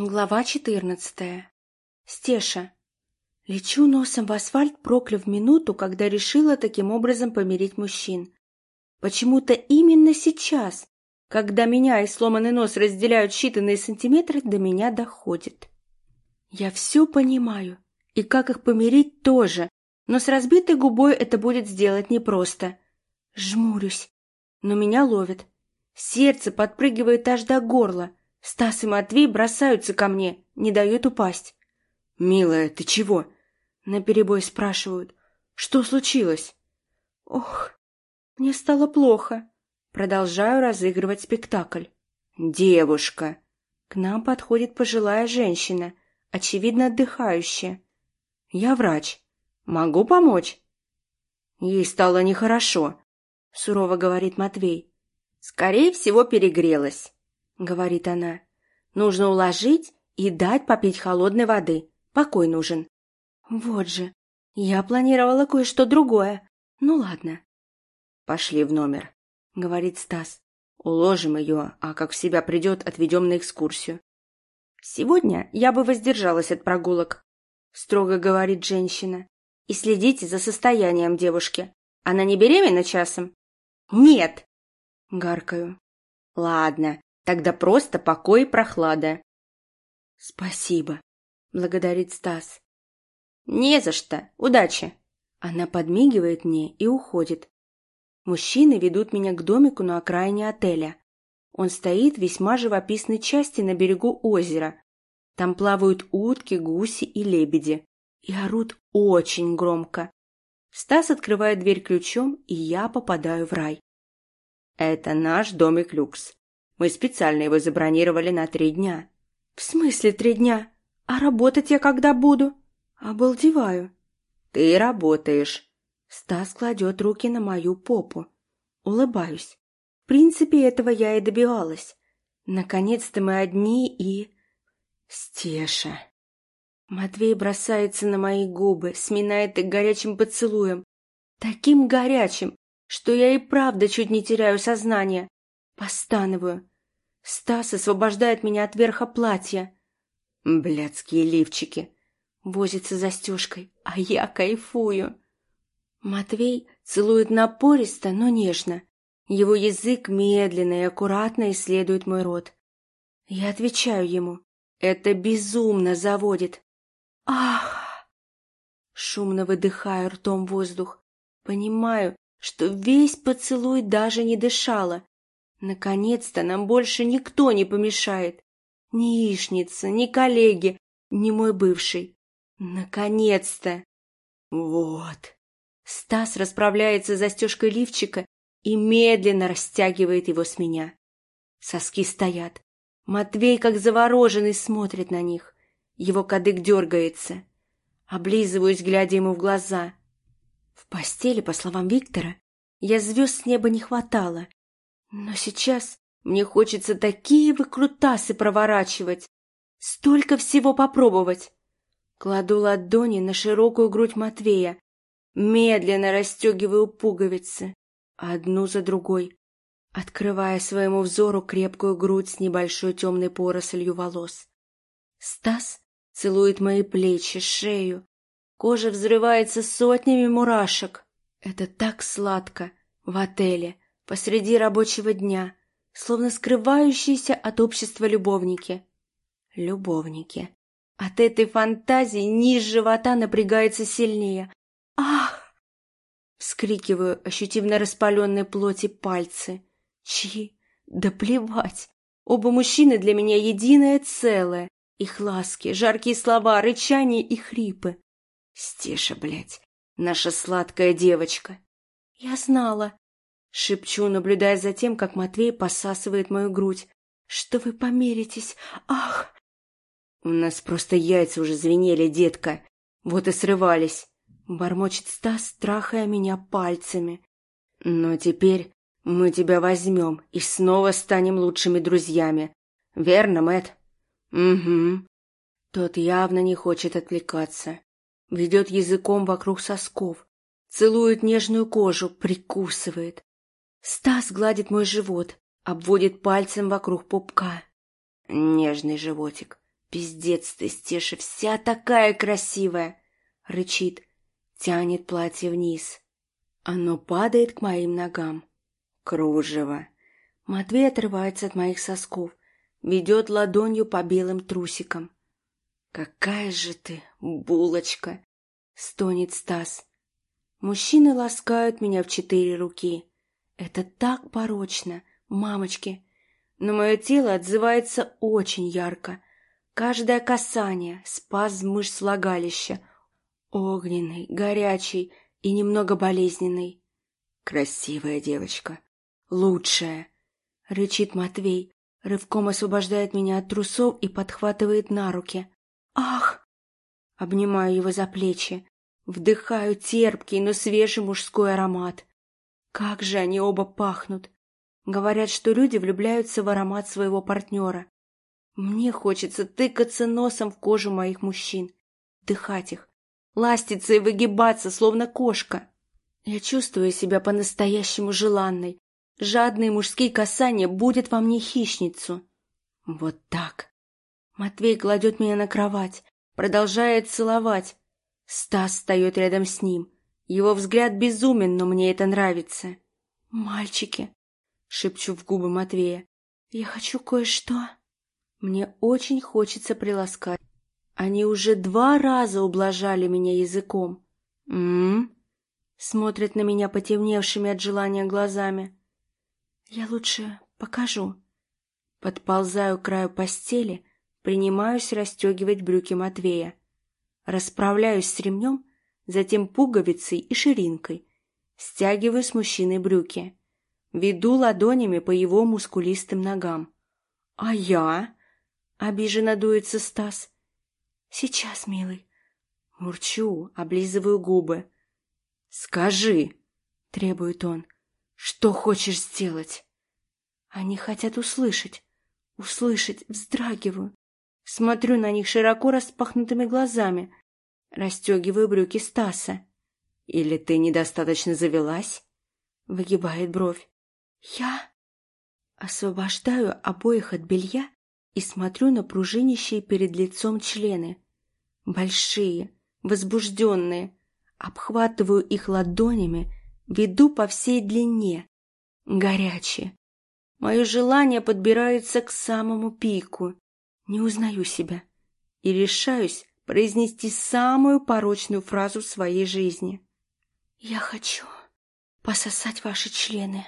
Глава четырнадцатая. Стеша. Лечу носом в асфальт, прокляв минуту, когда решила таким образом помирить мужчин. Почему-то именно сейчас, когда меня и сломанный нос разделяют считанные сантиметры, до меня доходит. Я все понимаю, и как их помирить тоже, но с разбитой губой это будет сделать непросто. Жмурюсь, но меня ловит. Сердце подпрыгивает аж до горла. Стас и Матвей бросаются ко мне, не дают упасть. «Милая, ты чего?» Наперебой спрашивают. «Что случилось?» «Ох, мне стало плохо». Продолжаю разыгрывать спектакль. «Девушка!» К нам подходит пожилая женщина, очевидно отдыхающая. «Я врач. Могу помочь?» «Ей стало нехорошо», — сурово говорит Матвей. «Скорее всего, перегрелась», — говорит она. «Нужно уложить и дать попить холодной воды. Покой нужен». «Вот же, я планировала кое-что другое. Ну ладно». «Пошли в номер», — говорит Стас. «Уложим ее, а как в себя придет, отведем на экскурсию». «Сегодня я бы воздержалась от прогулок», — строго говорит женщина. «И следите за состоянием девушки. Она не беременна часом?» «Нет!» — гаркаю. «Ладно, Тогда просто покой и прохлада. Спасибо, благодарит Стас. Не за что. Удачи. Она подмигивает мне и уходит. Мужчины ведут меня к домику на окраине отеля. Он стоит в весьма живописной части на берегу озера. Там плавают утки, гуси и лебеди. И орут очень громко. Стас открывает дверь ключом, и я попадаю в рай. Это наш домик люкс. Мы специально его забронировали на три дня. В смысле три дня? А работать я когда буду? Обалдеваю. Ты работаешь. Стас кладет руки на мою попу. Улыбаюсь. В принципе, этого я и добивалась. Наконец-то мы одни и... Стеша. Матвей бросается на мои губы, сминает их горячим поцелуем. Таким горячим, что я и правда чуть не теряю сознание. Постанываю. Стас освобождает меня от верха платья. Блядские лифчики. Возится застежкой, а я кайфую. Матвей целует напористо, но нежно. Его язык медленно и аккуратно исследует мой рот. Я отвечаю ему. Это безумно заводит. Ах! Шумно выдыхаю ртом воздух. Понимаю, что весь поцелуй даже не дышала. Наконец-то нам больше никто не помешает. Ни яичница, ни коллеги, ни мой бывший. Наконец-то! Вот. Стас расправляется застежкой лифчика и медленно растягивает его с меня. Соски стоят. Матвей, как завороженный, смотрит на них. Его кадык дергается. Облизываюсь, глядя ему в глаза. В постели, по словам Виктора, я звезд с неба не хватало, но сейчас мне хочется такие выкрутасы проворачивать, столько всего попробовать. Кладу ладони на широкую грудь Матвея, медленно расстегиваю пуговицы, одну за другой, открывая своему взору крепкую грудь с небольшой темной порослью волос. Стас целует мои плечи, шею. Кожа взрывается сотнями мурашек. Это так сладко в отеле — посреди рабочего дня, словно скрывающиеся от общества любовники. Любовники. От этой фантазии низ живота напрягается сильнее. «Ах!» Вскрикиваю, ощутив на распаленной плоти пальцы. Чьи? Да плевать. Оба мужчины для меня единое целое. Их ласки, жаркие слова, рычание и хрипы. Стеша, блядь, наша сладкая девочка. Я знала, Шепчу, наблюдая за тем, как Матвей посасывает мою грудь. «Что вы помиритесь? Ах!» «У нас просто яйца уже звенели, детка. Вот и срывались», — бормочет Стас, страхая меня пальцами. «Но теперь мы тебя возьмем и снова станем лучшими друзьями. Верно, Мэт? «Угу». Тот явно не хочет отвлекаться. Ведет языком вокруг сосков, целует нежную кожу, прикусывает. Стас гладит мой живот, обводит пальцем вокруг пупка. Нежный животик. «Пиздец ты, Стеша, вся такая красивая!» — рычит, тянет платье вниз. Оно падает к моим ногам. Кружево. Матвей отрывается от моих сосков, ведет ладонью по белым трусикам. «Какая же ты булочка!» — стонет Стас. Мужчины ласкают меня в четыре руки. Это так порочно, мамочки. Но мое тело отзывается очень ярко. Каждое касание, спазм мышц влагалища. Огненный, горячий и немного болезненный. Красивая девочка. Лучшая. Рычит Матвей, рывком освобождает меня от трусов и подхватывает на руки. Ах! Обнимаю его за плечи. Вдыхаю терпкий, но свежий мужской аромат. Как же они оба пахнут! Говорят, что люди влюбляются в аромат своего партнера. Мне хочется тыкаться носом в кожу моих мужчин, дыхать их, ластиться и выгибаться, словно кошка. Я чувствую себя по-настоящему желанной. Жадные мужские касания будут во мне хищницу. Вот так. Матвей кладет меня на кровать, продолжает целовать, Стас встает рядом с ним. Его взгляд безумен, но мне это нравится. «Мальчики!» — шепчу в губы Матвея. «Я хочу кое-что...» Мне очень хочется приласкать. Они уже два раза ублажали меня языком. «М-м-м?» Смотрят на меня потемневшими от желания глазами. «Я лучше покажу». Подползаю к краю постели, принимаюсь расстегивать брюки Матвея. Расправляюсь с ремнем, затем пуговицей и ширинкой. Стягиваю с мужчины брюки. Веду ладонями по его мускулистым ногам. «А я?» — обиженно дуется Стас. «Сейчас, милый». Мурчу, облизываю губы. «Скажи!» — требует он. «Что хочешь сделать?» Они хотят услышать. Услышать, вздрагиваю. Смотрю на них широко распахнутыми глазами. Расстегиваю брюки Стаса. «Или ты недостаточно завелась?» Выгибает бровь. «Я?» Освобождаю обоих от белья и смотрю на пружинищие перед лицом члены. Большие, возбужденные. Обхватываю их ладонями, веду по всей длине. Горячие. Мое желание подбирается к самому пику. Не узнаю себя и решаюсь произнести самую порочную фразу в своей жизни. «Я хочу пососать ваши члены».